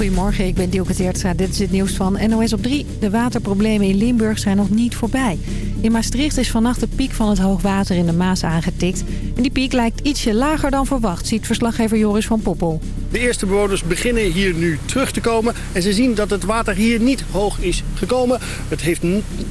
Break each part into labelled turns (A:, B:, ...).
A: Goedemorgen, ik ben Dielke Teertstra. Dit is het nieuws van NOS op 3. De waterproblemen in Limburg zijn nog niet voorbij. In Maastricht is vannacht de piek van het hoogwater in de Maas aangetikt. En die piek lijkt ietsje lager dan verwacht, ziet verslaggever Joris van Poppel.
B: De eerste bewoners beginnen hier nu terug te komen. En ze zien dat het water hier niet hoog is gekomen. Het heeft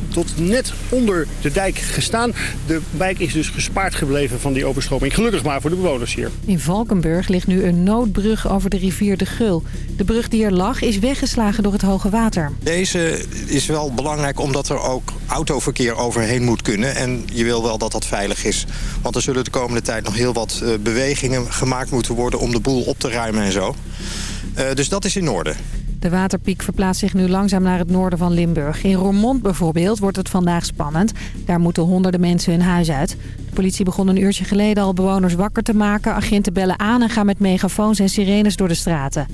B: tot net onder de dijk gestaan. De wijk is dus gespaard gebleven van die overstroming. Gelukkig maar voor de bewoners hier.
A: In Valkenburg ligt nu een noodbrug over de rivier de Gul. De brug die er lag is weggeslagen door het hoge water.
C: Deze is wel belangrijk omdat er ook autoverkeer overheen moet kunnen. En je wil wel dat dat veilig is. Want er zullen de komende tijd nog heel wat eh, bewegingen gemaakt moeten worden... om de boel op te ruimen en zo. Uh, dus dat is in orde.
A: De waterpiek verplaatst zich nu langzaam naar het noorden van Limburg. In Roermond bijvoorbeeld wordt het vandaag spannend. Daar moeten honderden mensen hun huis uit. De politie begon een uurtje geleden al bewoners wakker te maken. Agenten bellen aan en gaan met megafoons en sirenes door de straten.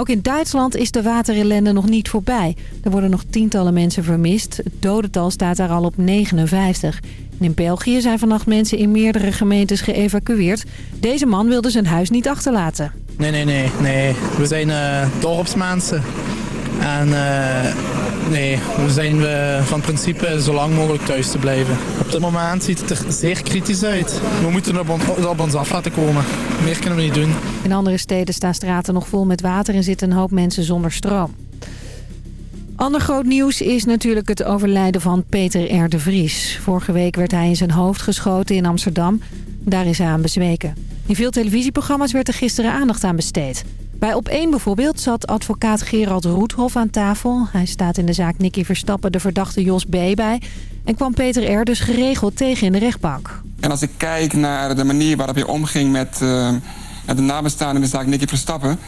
A: Ook in Duitsland is de waterellende nog niet voorbij. Er worden nog tientallen mensen vermist. Het dodental staat daar al op 59. En in België zijn vannacht mensen in meerdere gemeentes geëvacueerd. Deze man wilde zijn huis niet achterlaten.
D: Nee, nee, nee. nee. We zijn uh, dorpsmensen. En uh, nee, we zijn uh, van principe zo lang mogelijk thuis te blijven. Op dit moment ziet het er zeer kritisch uit. We moeten het op, on op ons af laten komen. Meer kunnen we niet doen.
A: In andere steden staan straten nog vol met water en zitten een hoop mensen zonder stroom. Ander groot nieuws is natuurlijk het overlijden van Peter R. de Vries. Vorige week werd hij in zijn hoofd geschoten in Amsterdam. Daar is hij aan bezweken. In veel televisieprogramma's werd er gisteren aandacht aan besteed. Bij Op1 bijvoorbeeld zat advocaat Gerald Roethoff aan tafel. Hij staat in de zaak Nicky Verstappen de verdachte Jos B. bij. En kwam Peter R. dus geregeld tegen in de rechtbank.
E: En als ik kijk naar de manier waarop hij omging met, uh, de nabestaanden in de zaak Nicky Verstappen...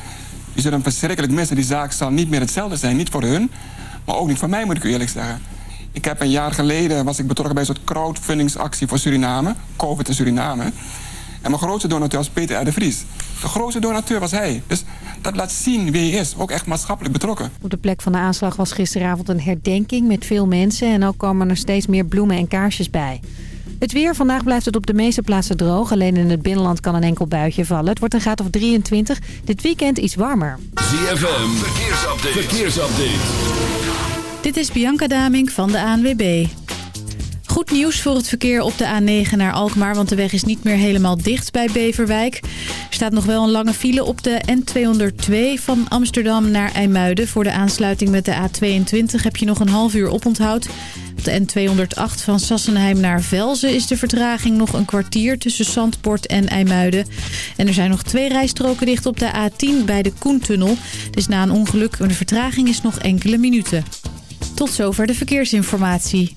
E: die zullen hem verschrikkelijk missen. Die zaak zal niet meer hetzelfde zijn. Niet voor hun, maar ook niet voor mij moet ik u eerlijk zeggen. Ik heb een jaar geleden was ik betrokken bij een soort crowdfundingsactie voor Suriname. COVID in Suriname. En mijn grootste donateur was Peter R. de Vries. De grootste donateur was hij. Dus dat laat zien wie hij is. Ook echt maatschappelijk betrokken.
A: Op de plek van de aanslag was gisteravond een herdenking met veel mensen. En ook komen er steeds meer bloemen en kaarsjes bij. Het weer. Vandaag blijft het op de meeste plaatsen droog. Alleen in het binnenland kan een enkel buitje vallen. Het wordt een graad of 23. Dit weekend iets warmer.
F: ZFM. Verkeersupdate. Verkeersupdate.
G: Dit is Bianca Daming van de ANWB. Goed nieuws voor het verkeer op de A9 naar Alkmaar, want de weg is niet meer helemaal dicht bij Beverwijk. Er staat nog wel een lange file op de N202 van Amsterdam naar IJmuiden. Voor de aansluiting met de A22 heb je nog een half uur oponthoud. Op de N208 van Sassenheim naar Velzen is de vertraging nog een kwartier tussen Zandpoort en IJmuiden. En er zijn nog twee rijstroken dicht op de A10 bij de Koentunnel. Dus na een ongeluk, de vertraging is nog enkele minuten. Tot zover de verkeersinformatie.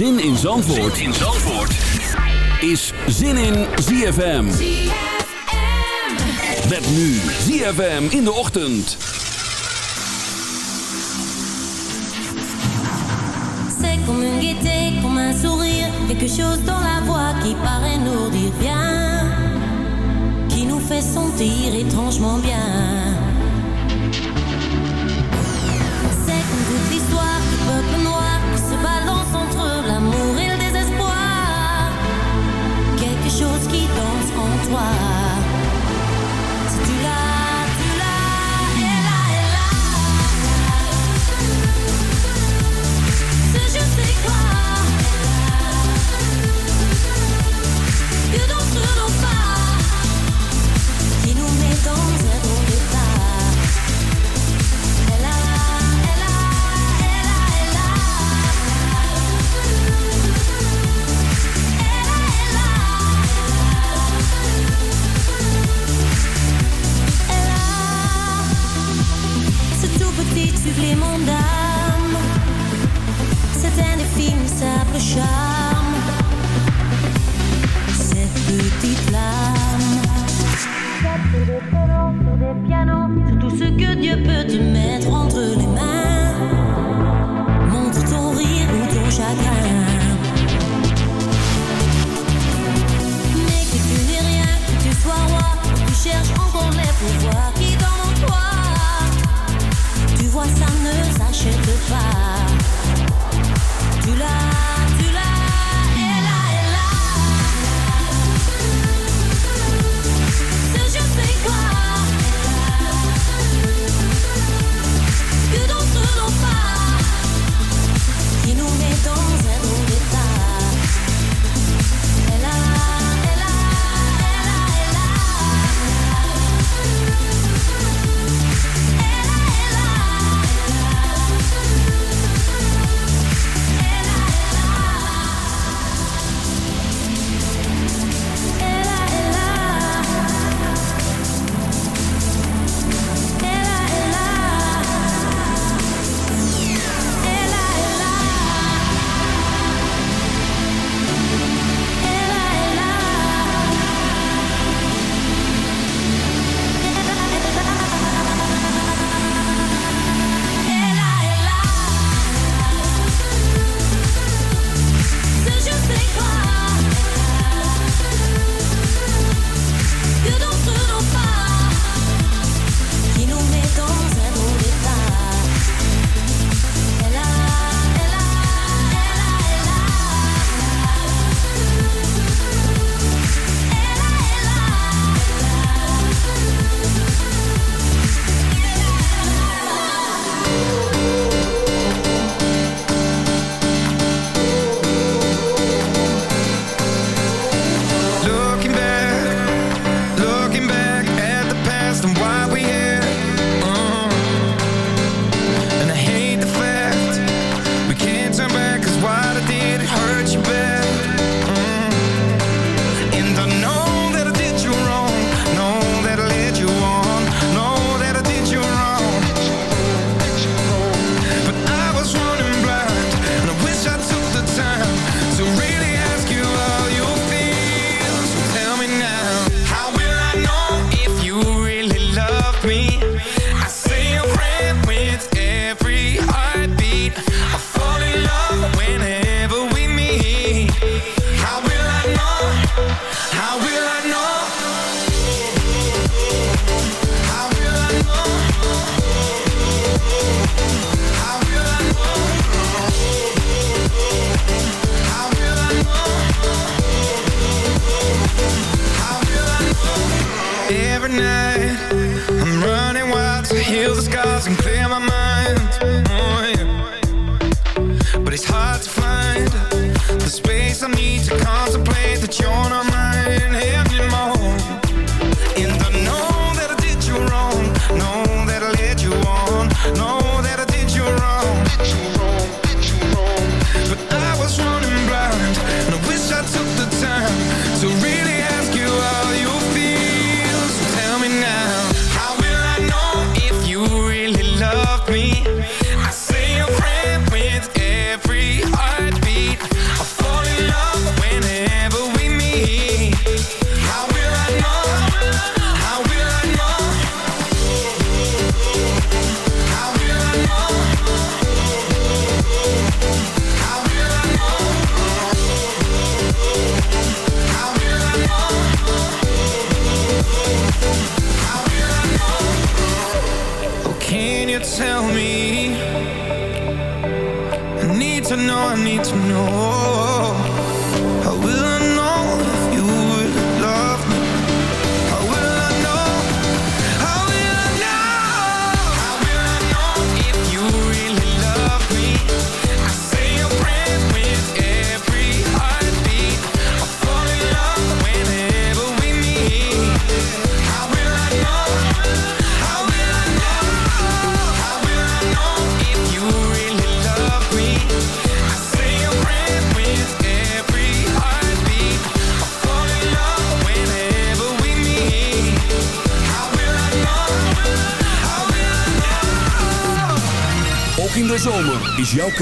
F: Zin in Zandvoort, in Zandvoort. is Zin in ZFM. Met nu ZFM in de ochtend.
H: C'est comme une gaieté, comme un sourire, quelque chose dans la voix qui paraît nous dire bien, qui nous fait sentir étrangement bien.
G: why supplément d'âme. C'est indéfinissable charme. Cette petite flamme. Sur tout ce que Dieu peut te mettre entre les mains.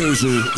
I: 16h,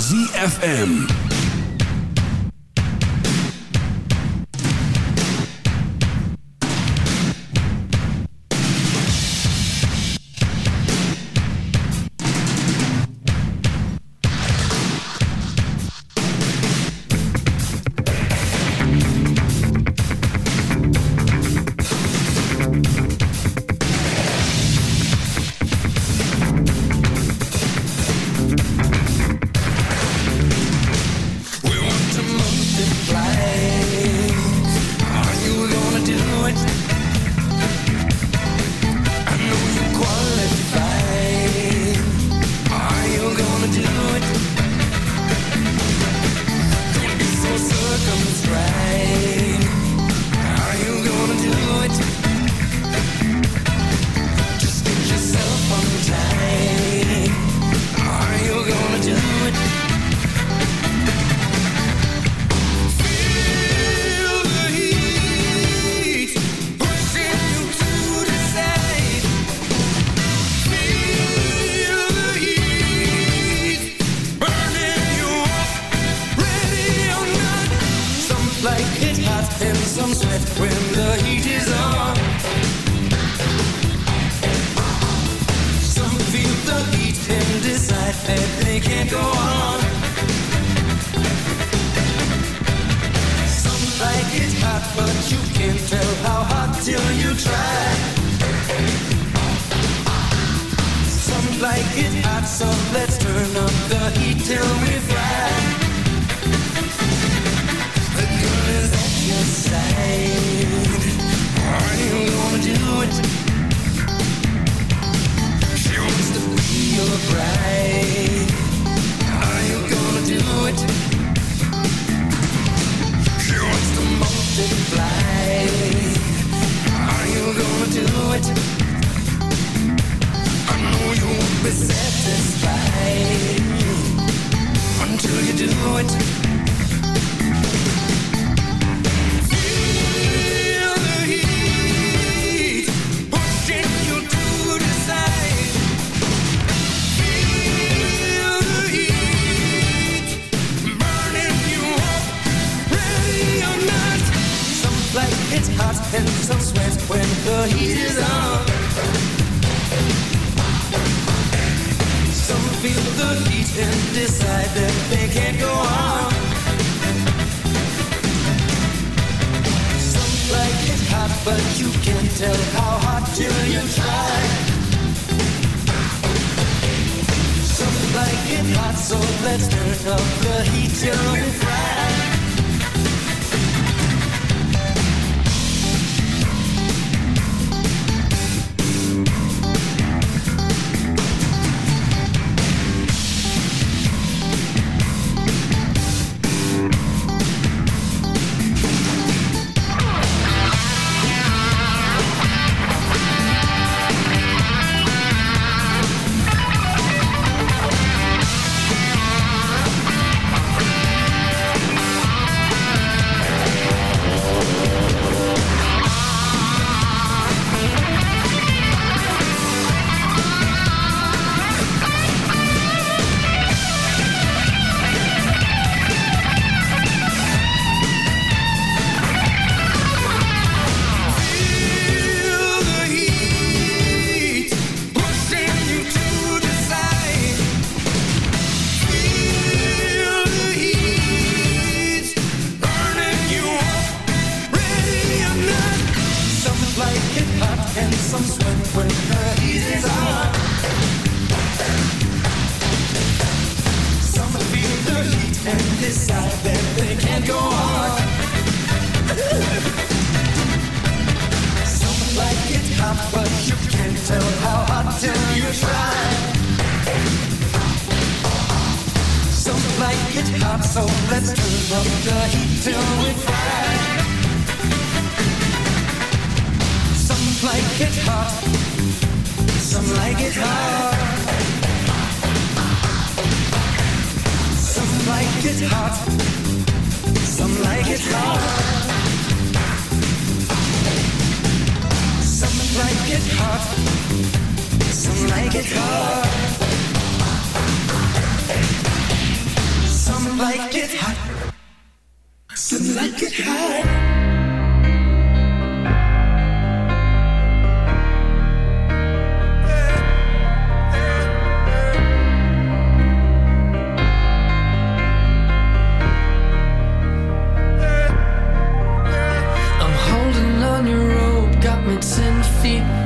I: let's turn up the heat, you it some like it. Some like it hot, some like it hot. Some like it hot, some like it hot. Some like it hot, some like it hot.
J: see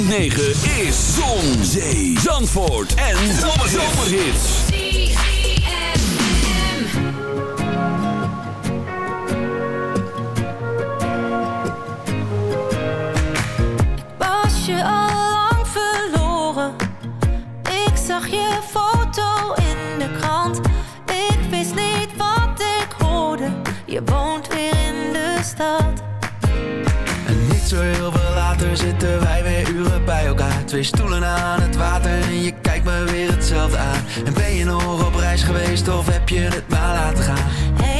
J: 106.9 is Zon, Zee, Zandvoort en Zomerhits.
I: Ik was je al lang verloren. Ik zag je foto in de krant. Ik wist niet wat ik hoorde. Je woont weer in de stad.
K: En niet zo heel veel uur zitten wij weer uren bij elkaar. Twee stoelen aan het water en je kijkt me weer hetzelfde aan. En ben je nog op reis geweest of heb je het maar laten gaan?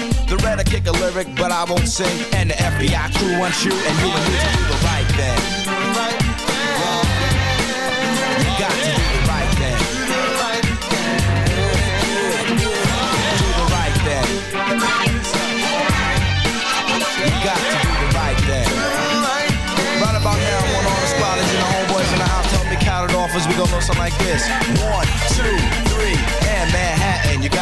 L: The red I kick a lyric, but I won't sing. And the FBI crew wants you, and you and me to do the right thing. You got to do the right thing. Do the right thing. You got to do the right thing. Right about now, want all the squatters and the homeboys in the house to help me count it off as we go something like this. One, two, three, and Manhattan,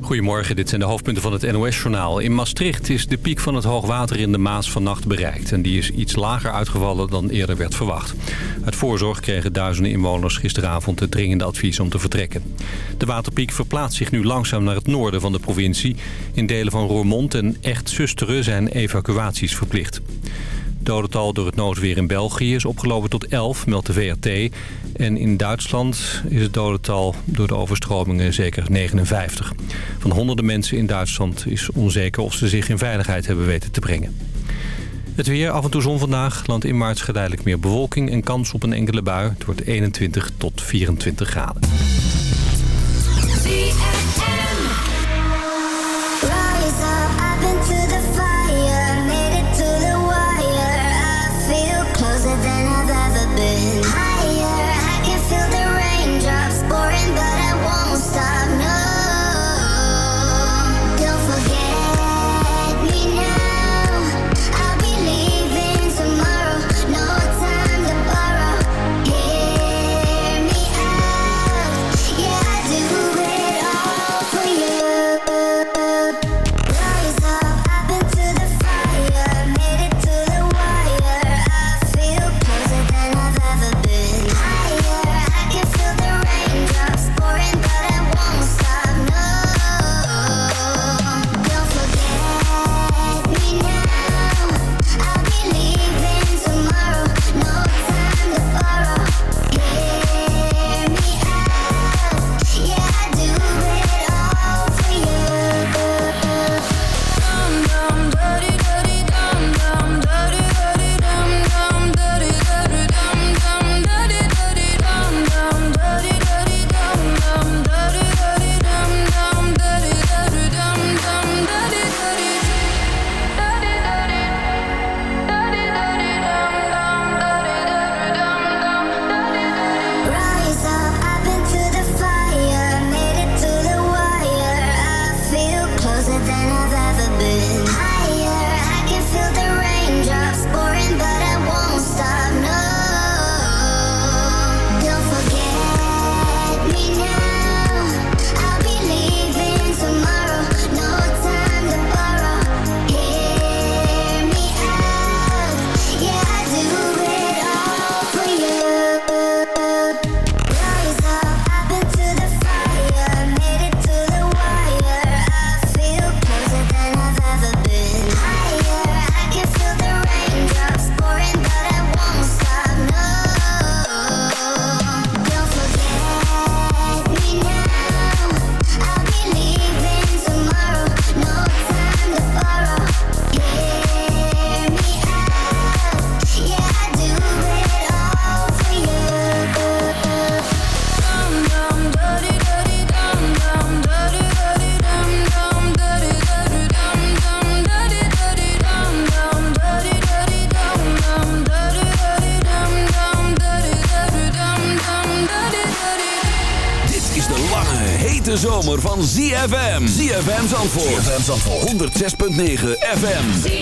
M: Goedemorgen, dit zijn de hoofdpunten van het NOS-journaal. In Maastricht is de piek van het hoogwater in de Maas vannacht bereikt. En die is iets lager uitgevallen dan eerder werd verwacht. Uit voorzorg kregen duizenden inwoners gisteravond het dringende advies om te vertrekken. De waterpiek verplaatst zich nu langzaam naar het noorden van de provincie. In delen van Roermond en Echt Susteren zijn evacuaties verplicht. Dodental door het noodweer in België is opgelopen tot 11, meldt de VRT. En in Duitsland is het dodental door de overstromingen zeker 59. Van honderden mensen in Duitsland is onzeker of ze zich in veiligheid hebben weten te brengen. Het weer, af en toe zon vandaag. Land in maart geleidelijk meer bewolking en kans op een enkele bui. Het wordt 21 tot 24 graden.
N: Zandvoort. ZFM Zandvoort. 106.9 FM.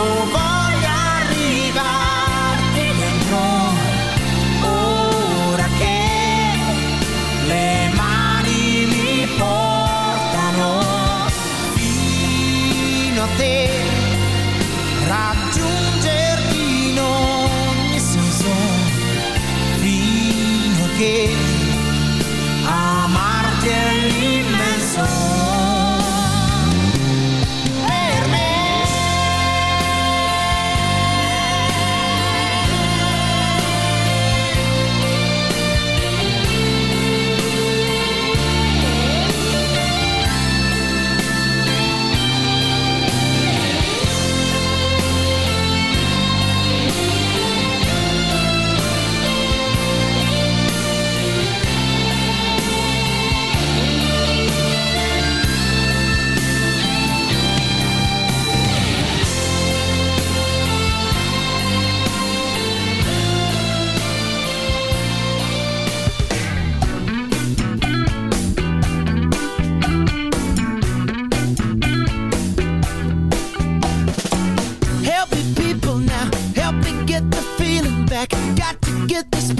K: over this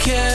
K: care.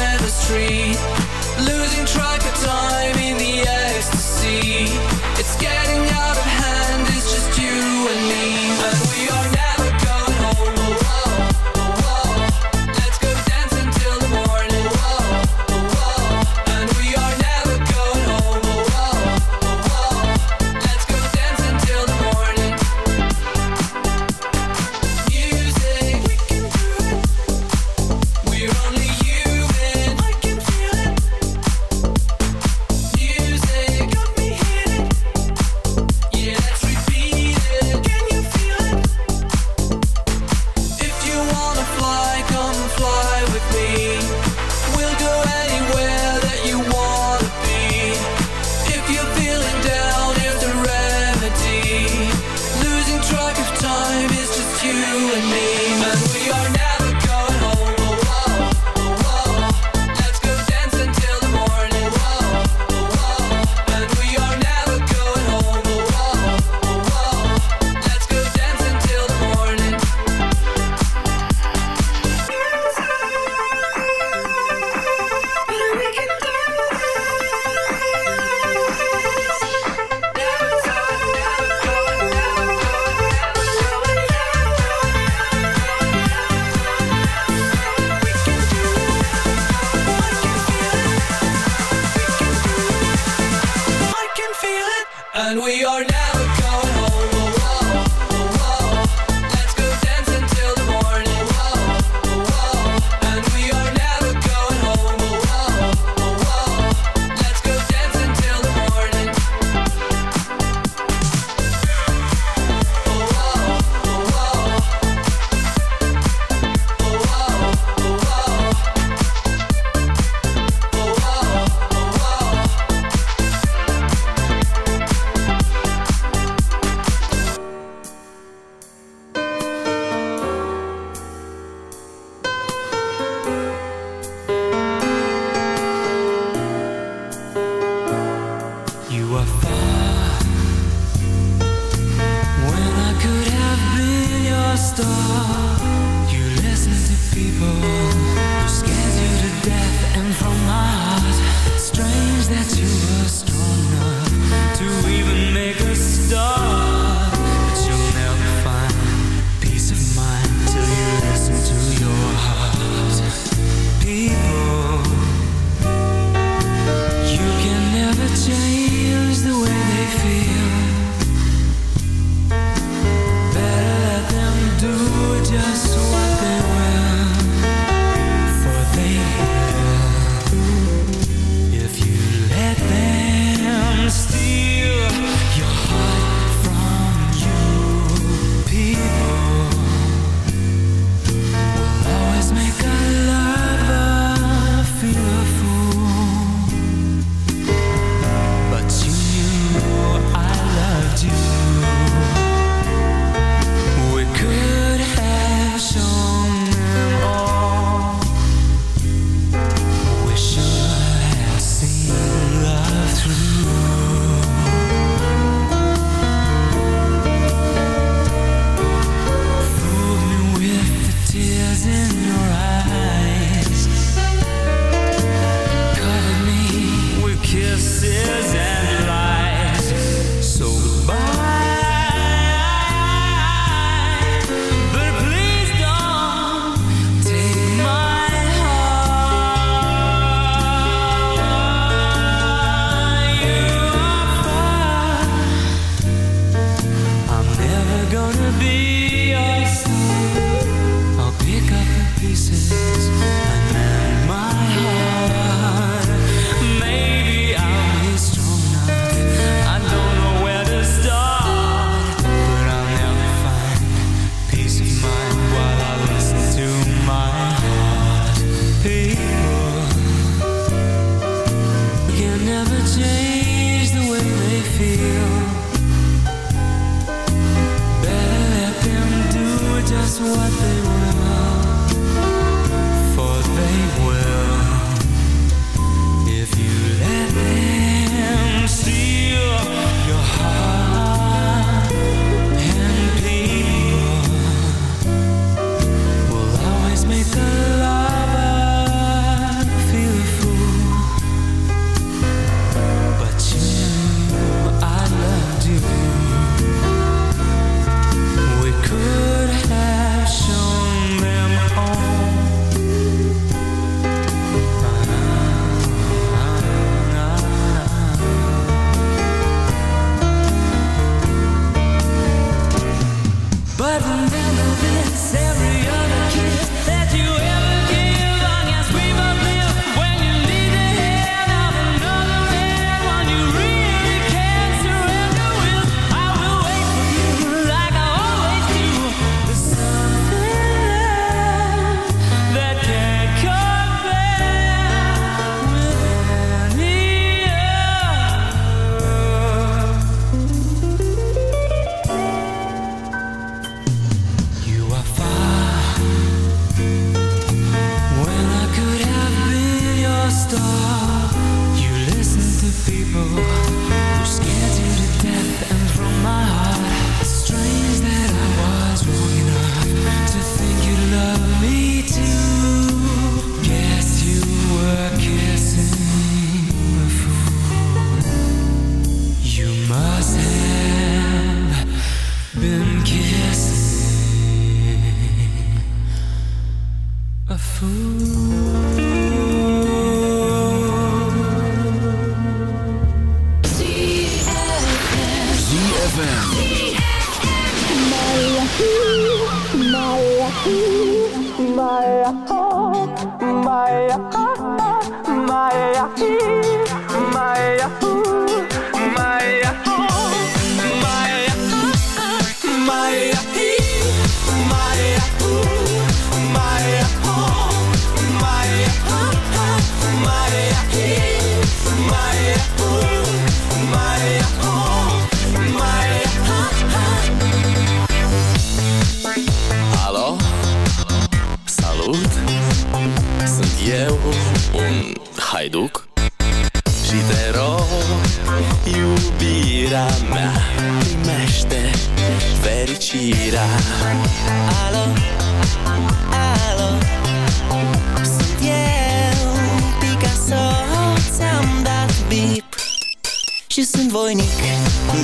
K: și
O: sunt voinic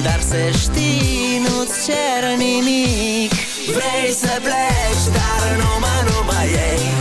O: Dar să știi, nu-ți cer nimic. Vrei să pleci, dar numai, numai ei.